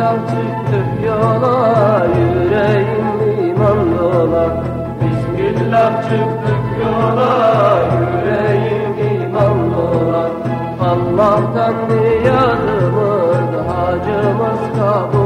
Bismillah çıktık yola yüreğim iman dola Bismillah çıktık yola yüreğim iman dola Allah'tan niyazımız hacımız kabul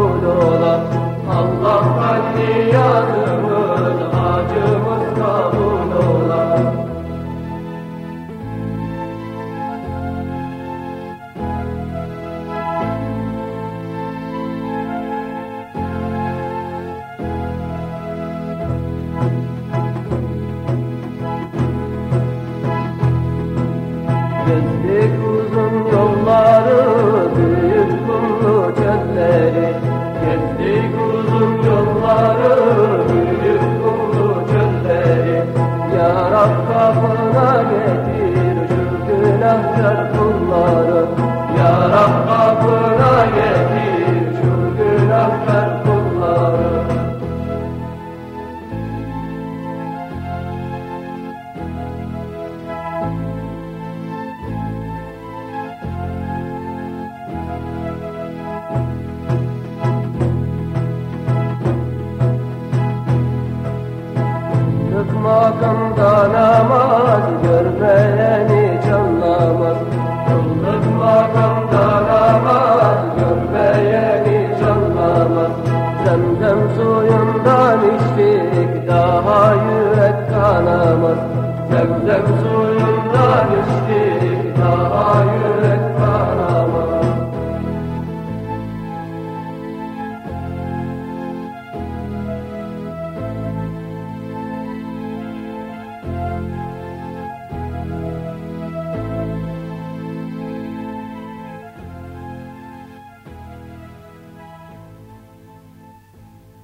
Gezdik uzun yolları, büyük kumlu çölleri. Gezdik uzun yolları, büyük kumlu çölleri. Ya Rab kapına getir şu günahkar kulları kanamaz Görmeyeni canlamaz Kıllık makamdan amaz Görmeyeni canlamaz Zemzem suyundan içtik Daha yürek kanamaz. Zemzem suyundan